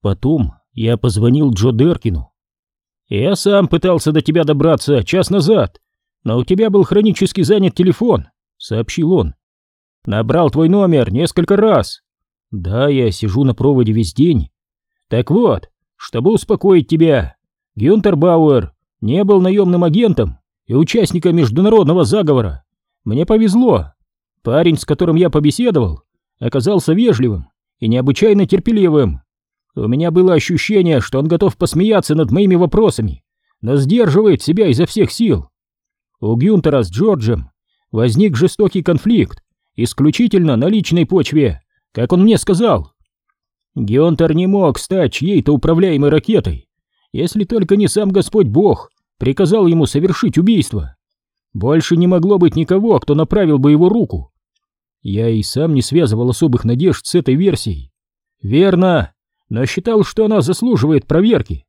Потом я позвонил Джо Деркину. «Я сам пытался до тебя добраться час назад, но у тебя был хронически занят телефон», — сообщил он. «Набрал твой номер несколько раз. Да, я сижу на проводе весь день. Так вот, чтобы успокоить тебя, Гюнтер Бауэр не был наемным агентом и участником международного заговора. Мне повезло. Парень, с которым я побеседовал, оказался вежливым и необычайно терпеливым. У меня было ощущение, что он готов посмеяться над моими вопросами, но сдерживает себя изо всех сил. У Гюнтера с Джорджем возник жестокий конфликт, исключительно на личной почве, как он мне сказал. Гюнтер не мог стать чьей-то управляемой ракетой, если только не сам Господь Бог приказал ему совершить убийство. Больше не могло быть никого, кто направил бы его руку. Я и сам не связывал особых надежд с этой версией. Верно, но считал, что она заслуживает проверки.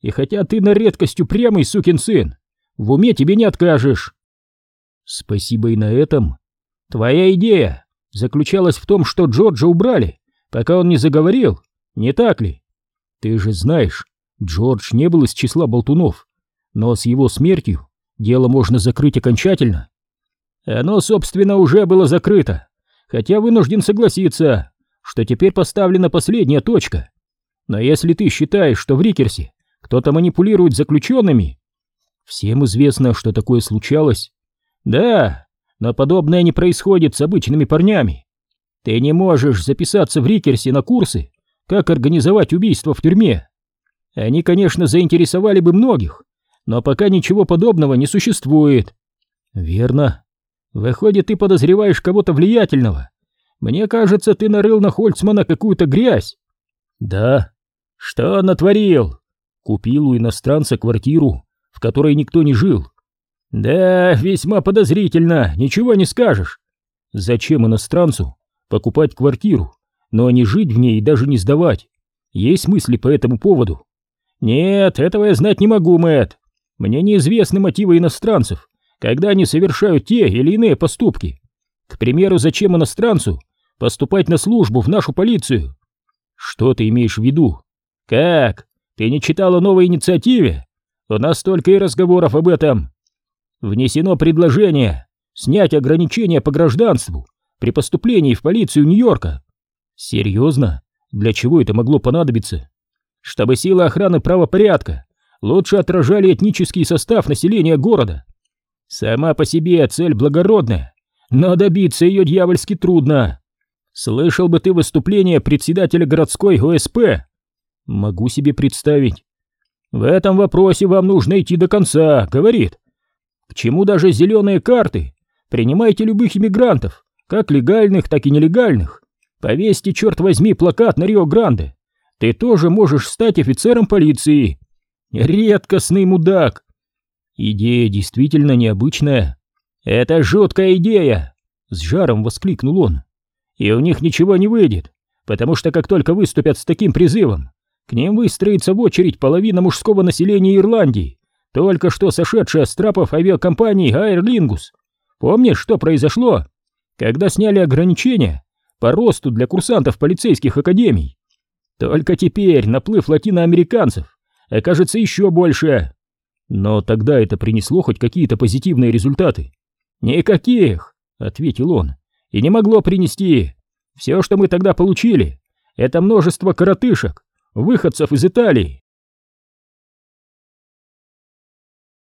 И хотя ты на редкость упрямый сукин сын, в уме тебе не откажешь. Спасибо и на этом. Твоя идея заключалась в том, что Джорджа убрали, пока он не заговорил, не так ли? Ты же знаешь, Джордж не был из числа болтунов, но с его смертью дело можно закрыть окончательно. Оно, собственно, уже было закрыто, хотя вынужден согласиться, что теперь поставлена последняя точка. Но если ты считаешь, что в Рикерсе кто-то манипулирует заключенными... Всем известно, что такое случалось. Да, но подобное не происходит с обычными парнями. Ты не можешь записаться в Рикерсе на курсы, как организовать убийство в тюрьме. Они, конечно, заинтересовали бы многих, но пока ничего подобного не существует. Верно. Выходит, ты подозреваешь кого-то влиятельного. Мне кажется, ты нарыл на Хольцмана какую-то грязь. Да. Что натворил? Купил у иностранца квартиру, в которой никто не жил. Да, весьма подозрительно, ничего не скажешь. Зачем иностранцу покупать квартиру, но не жить в ней и даже не сдавать? Есть мысли по этому поводу? Нет, этого я знать не могу, Мэтт. Мне неизвестны мотивы иностранцев, когда они совершают те или иные поступки. К примеру, зачем иностранцу поступать на службу в нашу полицию? Что ты имеешь в виду? Как? Ты не читал о новой инициативе? У нас только и разговоров об этом. Внесено предложение снять ограничения по гражданству при поступлении в полицию Нью-Йорка. Серьезно? Для чего это могло понадобиться? Чтобы силы охраны правопорядка лучше отражали этнический состав населения города. Сама по себе цель благородная, но добиться ее дьявольски трудно. Слышал бы ты выступление председателя городской ОСП? Могу себе представить. В этом вопросе вам нужно идти до конца, говорит. К чему даже зеленые карты? Принимайте любых иммигрантов, как легальных, так и нелегальных. Повесьте, черт возьми, плакат на Рио-Гранде. Ты тоже можешь стать офицером полиции. Редкостный мудак. Идея действительно необычная. Это жуткая идея, с жаром воскликнул он. И у них ничего не выйдет, потому что как только выступят с таким призывом, к ним выстроится в очередь половина мужского населения Ирландии, только что сошедшая с трапов авиакомпании Aer Lingus. Помнишь, что произошло, когда сняли ограничения по росту для курсантов полицейских академий? Только теперь наплыв латиноамериканцев окажется еще больше. Но тогда это принесло хоть какие-то позитивные результаты. Никаких, ответил он, и не могло принести. Все, что мы тогда получили, это множество коротышек, выходцев из Италии.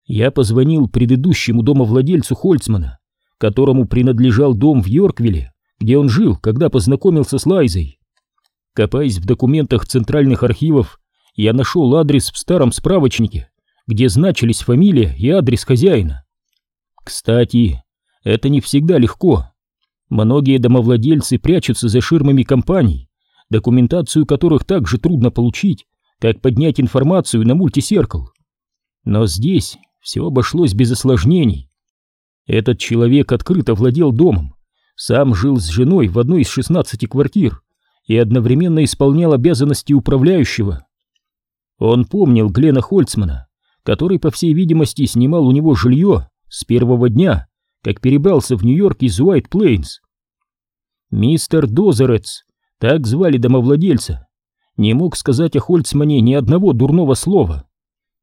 Я позвонил предыдущему домовладельцу Хольцмана, которому принадлежал дом в Йорквилле, где он жил, когда познакомился с Лайзой. Копаясь в документах центральных архивов, я нашел адрес в старом справочнике, где значились фамилия и адрес хозяина. Кстати, это не всегда легко. Многие домовладельцы прячутся за ширмами компаний, документацию которых так же трудно получить, как поднять информацию на мультисеркл. Но здесь все обошлось без осложнений. Этот человек открыто владел домом, сам жил с женой в одной из 16 квартир и одновременно исполнял обязанности управляющего. Он помнил Глена Хольцмана, который, по всей видимости, снимал у него жилье с первого дня, как перебрался в Нью-Йорк из Уайт Плейнс. Мистер Дозерец, так звали домовладельца, не мог сказать о Хольцмане ни одного дурного слова.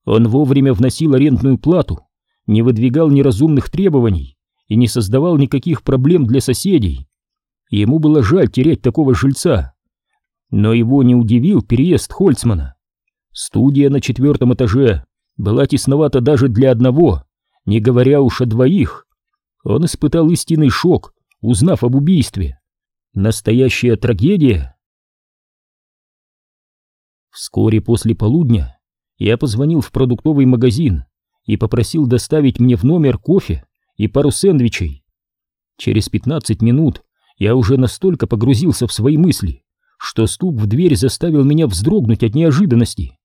Он вовремя вносил арендную плату, не выдвигал неразумных требований и не создавал никаких проблем для соседей. Ему было жаль терять такого жильца. Но его не удивил переезд Хольцмана. Студия на четвертом этаже была тесновата даже для одного, не говоря уж о двоих. Он испытал истинный шок, узнав об убийстве. Настоящая трагедия. Вскоре после полудня я позвонил в продуктовый магазин и попросил доставить мне в номер кофе и пару сэндвичей. Через 15 минут я уже настолько погрузился в свои мысли, что стук в дверь заставил меня вздрогнуть от неожиданности.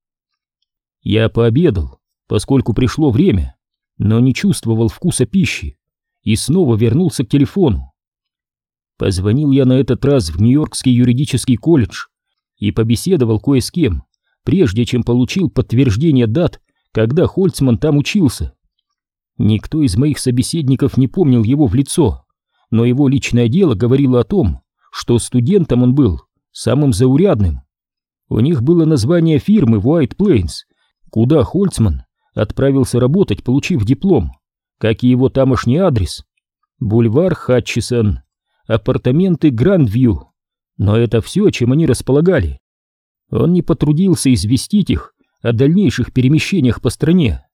Я пообедал, поскольку пришло время, но не чувствовал вкуса пищи и снова вернулся к телефону. Позвонил я на этот раз в Нью-Йоркский юридический колледж и побеседовал кое с кем, прежде чем получил подтверждение дат, когда Хольцман там учился. Никто из моих собеседников не помнил его в лицо, но его личное дело говорило о том, что студентом он был самым заурядным. У них было название фирмы White Plains, куда Хольцман отправился работать, получив диплом, как и его тамошний адрес. Бульвар Хатчисон, апартаменты Грандвью. Но это все, чем они располагали. Он не потрудился известить их о дальнейших перемещениях по стране.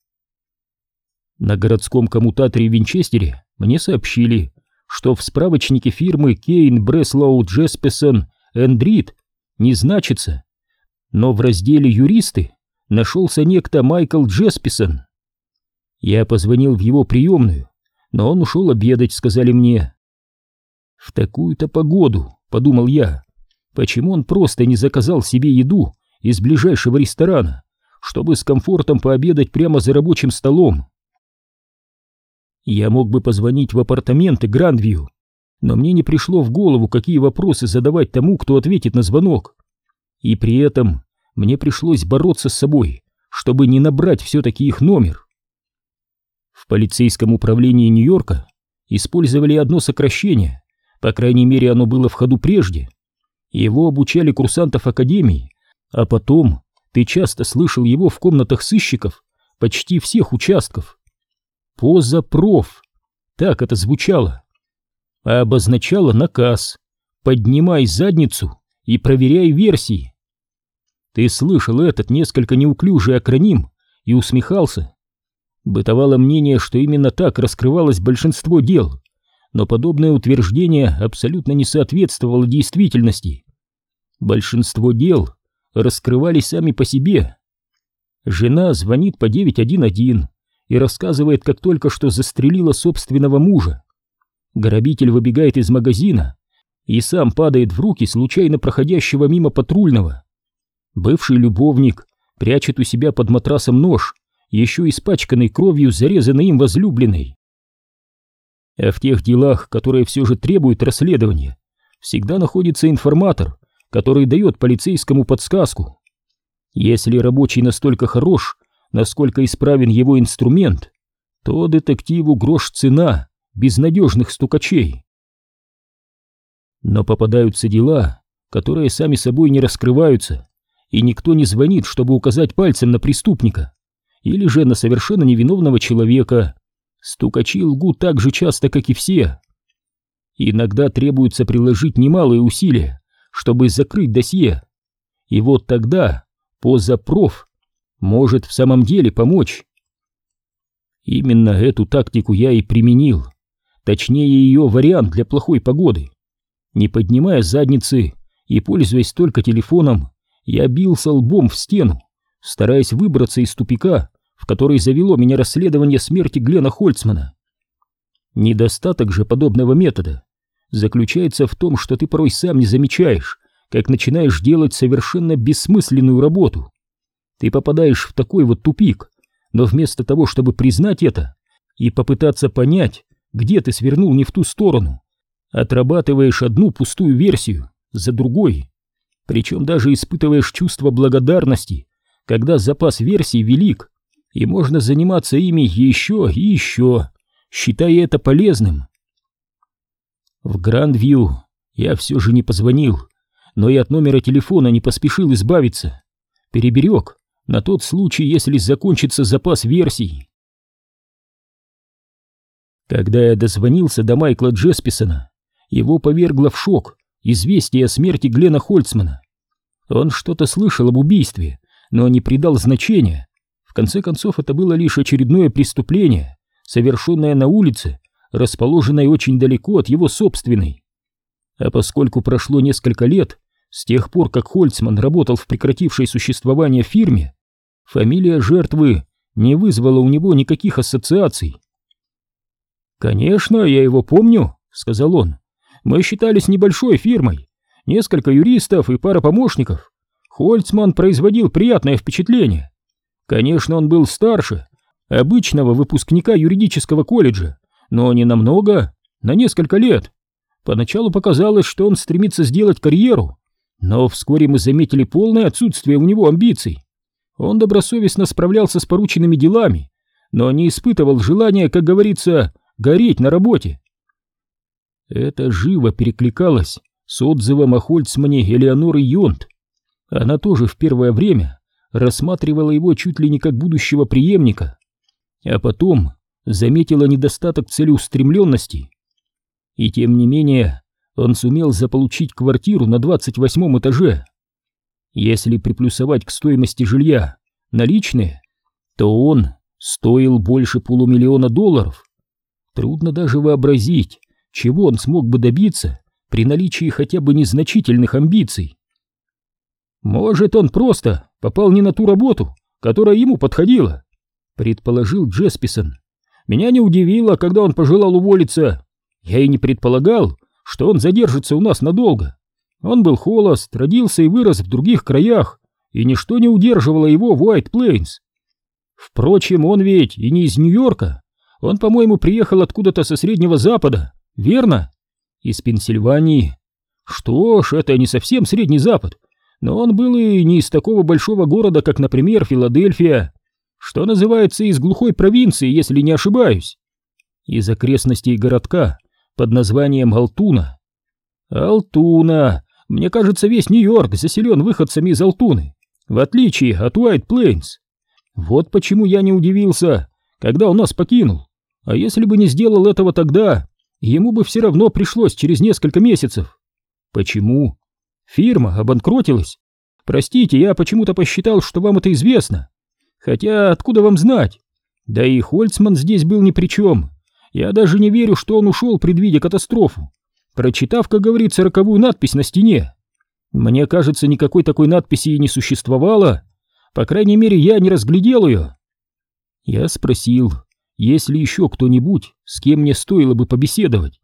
На городском коммутаторе в Винчестере мне сообщили, что в справочнике фирмы Кейн Бреслоу Джеспесон Эндрид не значится, но в разделе «Юристы» нашелся некто Майкл Джесписон. Я позвонил в его приемную, но он ушел обедать, сказали мне. В такую-то погоду, подумал я, почему он просто не заказал себе еду из ближайшего ресторана, чтобы с комфортом пообедать прямо за рабочим столом. Я мог бы позвонить в апартаменты Грандвью, но мне не пришло в голову, какие вопросы задавать тому, кто ответит на звонок. И при этом мне пришлось бороться с собой, чтобы не набрать все-таки их номер. В полицейском управлении Нью-Йорка использовали одно сокращение, по крайней мере оно было в ходу прежде. Его обучали курсантов академии, а потом ты часто слышал его в комнатах сыщиков почти всех участков. Позапроф, так это звучало, а обозначало наказ «Поднимай задницу и проверяй версии». Ты слышал этот несколько неуклюжий акроним и усмехался. Бытовало мнение, что именно так раскрывалось большинство дел, но подобное утверждение абсолютно не соответствовало действительности. Большинство дел раскрывались сами по себе. Жена звонит по 911 и рассказывает, как только что застрелила собственного мужа. Грабитель выбегает из магазина и сам падает в руки случайно проходящего мимо патрульного. Бывший любовник прячет у себя под матрасом нож, еще испачканный кровью зарезанной им возлюбленной. А в тех делах, которые все же требуют расследования, всегда находится информатор, который дает полицейскому подсказку. Если рабочий настолько хорош, насколько исправен его инструмент, то детективу грош цена безнадежных стукачей. Но попадаются дела, которые сами собой не раскрываются, и никто не звонит, чтобы указать пальцем на преступника или же на совершенно невиновного человека. Стукачи лгут так же часто, как и все. Иногда требуется приложить немалые усилия, чтобы закрыть досье. И вот тогда позапроф может в самом деле помочь. Именно эту тактику я и применил, точнее ее вариант для плохой погоды. Не поднимая задницы и пользуясь только телефоном, я бился лбом в стену, стараясь выбраться из тупика, в который завело меня расследование смерти Глена Хольцмана. Недостаток же подобного метода заключается в том, что ты порой сам не замечаешь, как начинаешь делать совершенно бессмысленную работу. Ты попадаешь в такой вот тупик, но вместо того, чтобы признать это и попытаться понять, где ты свернул не в ту сторону, отрабатываешь одну пустую версию за другой причем даже испытываешь чувство благодарности, когда запас версий велик, и можно заниматься ими еще и еще, считая это полезным. В Грандвью я все же не позвонил, но и от номера телефона не поспешил избавиться. Переберег на тот случай, если закончится запас версий. Когда я дозвонился до Майкла Джесписона, его повергло в шок известие о смерти Глена Хольцмана. Он что-то слышал об убийстве, но не придал значения. В конце концов, это было лишь очередное преступление, совершенное на улице, расположенной очень далеко от его собственной. А поскольку прошло несколько лет с тех пор, как Хольцман работал в прекратившей существование фирме, фамилия жертвы не вызвала у него никаких ассоциаций. «Конечно, я его помню», — сказал он. «Мы считались небольшой фирмой, несколько юристов и пара помощников. Хольцман производил приятное впечатление. Конечно, он был старше обычного выпускника юридического колледжа, но не намного, на несколько лет. Поначалу показалось, что он стремится сделать карьеру, но вскоре мы заметили полное отсутствие у него амбиций. Он добросовестно справлялся с порученными делами, но не испытывал желания, как говорится, гореть на работе. Это живо перекликалось с отзывом о Хольцмане Элеоноры Йонт. Она тоже в первое время рассматривала его чуть ли не как будущего преемника, а потом заметила недостаток целеустремленности. И тем не менее он сумел заполучить квартиру на 28 этаже. Если приплюсовать к стоимости жилья наличные, то он стоил больше полумиллиона долларов. Трудно даже вообразить, чего он смог бы добиться при наличии хотя бы незначительных амбиций. Может, он просто попал не на ту работу, которая ему подходила, предположил Джесписон. Меня не удивило, когда он пожелал уволиться. Я и не предполагал, что он задержится у нас надолго. Он был холост, родился и вырос в других краях, и ничто не удерживало его в Уайт Плейнс. Впрочем, он ведь и не из Нью-Йорка. Он, по-моему, приехал откуда-то со Среднего Запада, верно? Из Пенсильвании. Что ж, это не совсем Средний Запад, но он был и не из такого большого города, как, например, Филадельфия, что называется из глухой провинции, если не ошибаюсь. Из окрестностей городка под названием Алтуна. Алтуна! Мне кажется, весь Нью-Йорк заселен выходцами из Алтуны, в отличие от Уайт Плейнс. Вот почему я не удивился, когда он нас покинул. А если бы не сделал этого тогда, ему бы все равно пришлось через несколько месяцев. Почему? Фирма обанкротилась. Простите, я почему-то посчитал, что вам это известно. Хотя откуда вам знать? Да и Хольцман здесь был ни при чем. Я даже не верю, что он ушел, предвидя катастрофу, прочитав, как говорится, роковую надпись на стене. Мне кажется, никакой такой надписи и не существовало. По крайней мере, я не разглядел ее. Я спросил, есть ли еще кто-нибудь, с кем мне стоило бы побеседовать.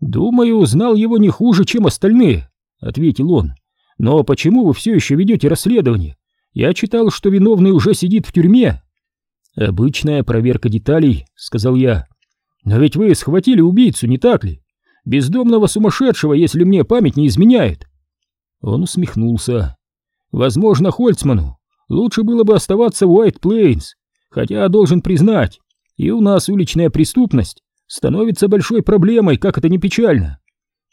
«Думаю, узнал его не хуже, чем остальные», — ответил он. «Но почему вы все еще ведете расследование? Я читал, что виновный уже сидит в тюрьме». «Обычная проверка деталей», — сказал я. «Но ведь вы схватили убийцу, не так ли? Бездомного сумасшедшего, если мне память не изменяет». Он усмехнулся. «Возможно, Хольцману лучше было бы оставаться в Уайт Плейнс, хотя, должен признать, и у нас уличная преступность становится большой проблемой, как это не печально.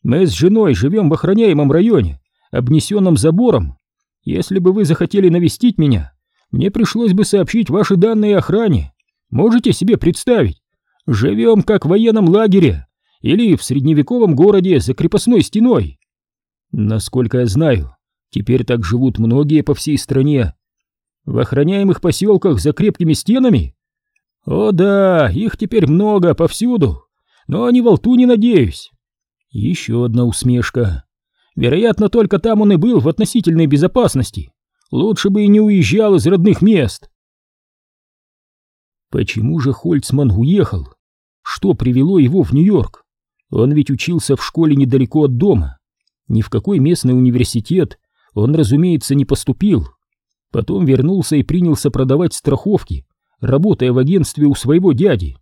Мы с женой живем в охраняемом районе, обнесенном забором. Если бы вы захотели навестить меня, мне пришлось бы сообщить ваши данные охране. Можете себе представить? Живем как в военном лагере или в средневековом городе за крепостной стеной. Насколько я знаю, теперь так живут многие по всей стране. В охраняемых поселках за крепкими стенами «О да, их теперь много, повсюду, но не во лту не надеюсь». Еще одна усмешка. Вероятно, только там он и был в относительной безопасности. Лучше бы и не уезжал из родных мест. Почему же Хольцман уехал? Что привело его в Нью-Йорк? Он ведь учился в школе недалеко от дома. Ни в какой местный университет он, разумеется, не поступил. Потом вернулся и принялся продавать страховки работая в агентстве у своего дяди.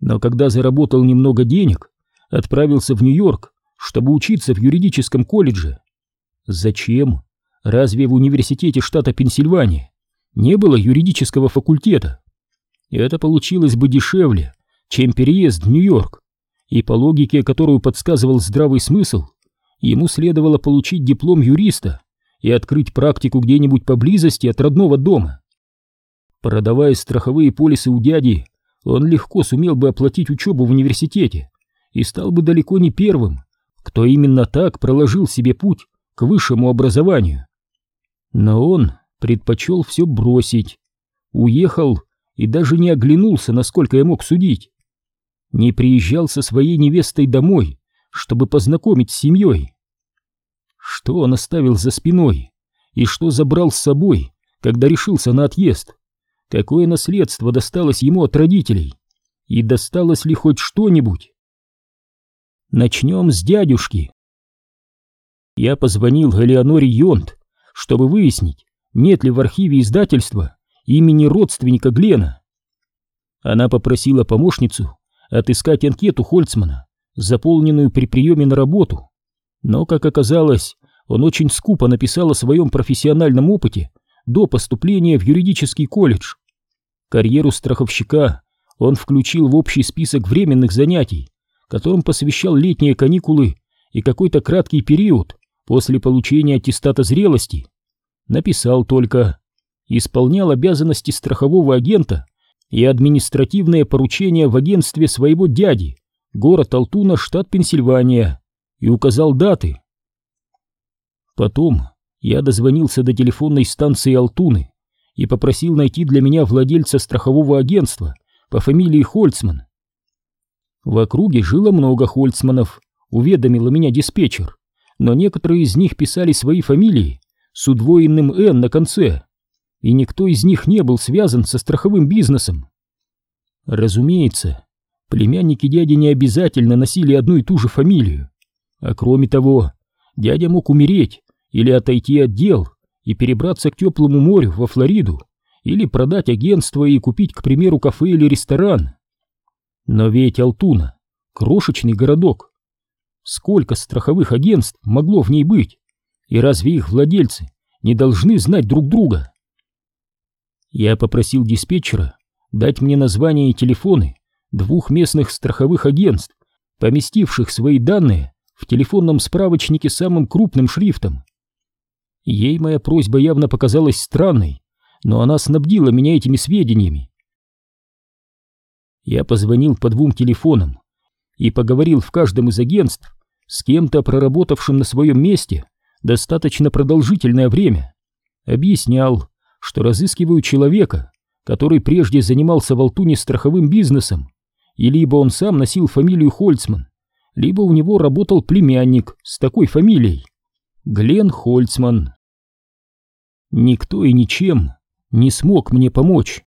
Но когда заработал немного денег, отправился в Нью-Йорк, чтобы учиться в юридическом колледже. Зачем? Разве в университете штата Пенсильвания не было юридического факультета? Это получилось бы дешевле, чем переезд в Нью-Йорк. И по логике, которую подсказывал здравый смысл, Ему следовало получить диплом юриста и открыть практику где-нибудь поблизости от родного дома. Продавая страховые полисы у дяди, он легко сумел бы оплатить учебу в университете и стал бы далеко не первым, кто именно так проложил себе путь к высшему образованию. Но он предпочел все бросить, уехал и даже не оглянулся, насколько я мог судить. Не приезжал со своей невестой домой, чтобы познакомить с семьей. Что он оставил за спиной и что забрал с собой, когда решился на отъезд? Какое наследство досталось ему от родителей? И досталось ли хоть что-нибудь? Начнем с дядюшки. Я позвонил Галианоре Йонт, чтобы выяснить, нет ли в архиве издательства имени родственника Глена. Она попросила помощницу отыскать анкету Хольцмана, заполненную при приеме на работу. Но, как оказалось, он очень скупо написал о своем профессиональном опыте до поступления в юридический колледж. Карьеру страховщика он включил в общий список временных занятий, которым посвящал летние каникулы и какой-то краткий период после получения аттестата зрелости. Написал только «Исполнял обязанности страхового агента и административные поручения в агентстве своего дяди, город Алтуна, штат Пенсильвания, и указал даты. Потом я дозвонился до телефонной станции Алтуны и попросил найти для меня владельца страхового агентства по фамилии Хольцман. В округе жило много Хольцманов, уведомила меня диспетчер, но некоторые из них писали свои фамилии с удвоенным «Н» на конце, и никто из них не был связан со страховым бизнесом. Разумеется, племянники дяди не обязательно носили одну и ту же фамилию, а кроме того, дядя мог умереть или отойти от дел и перебраться к теплому морю во Флориду, или продать агентство и купить, к примеру, кафе или ресторан. Но ведь Алтуна — крошечный городок. Сколько страховых агентств могло в ней быть? И разве их владельцы не должны знать друг друга? Я попросил диспетчера дать мне названия и телефоны двух местных страховых агентств, поместивших свои данные в телефонном справочнике самым крупным шрифтом. Ей моя просьба явно показалась странной, но она снабдила меня этими сведениями. Я позвонил по двум телефонам и поговорил в каждом из агентств с кем-то, проработавшим на своем месте достаточно продолжительное время. Объяснял, что разыскиваю человека, который прежде занимался в Алтуне страховым бизнесом, и либо он сам носил фамилию Хольцман, либо у него работал племянник с такой фамилией — Глен Хольцман. Никто и ничем не смог мне помочь.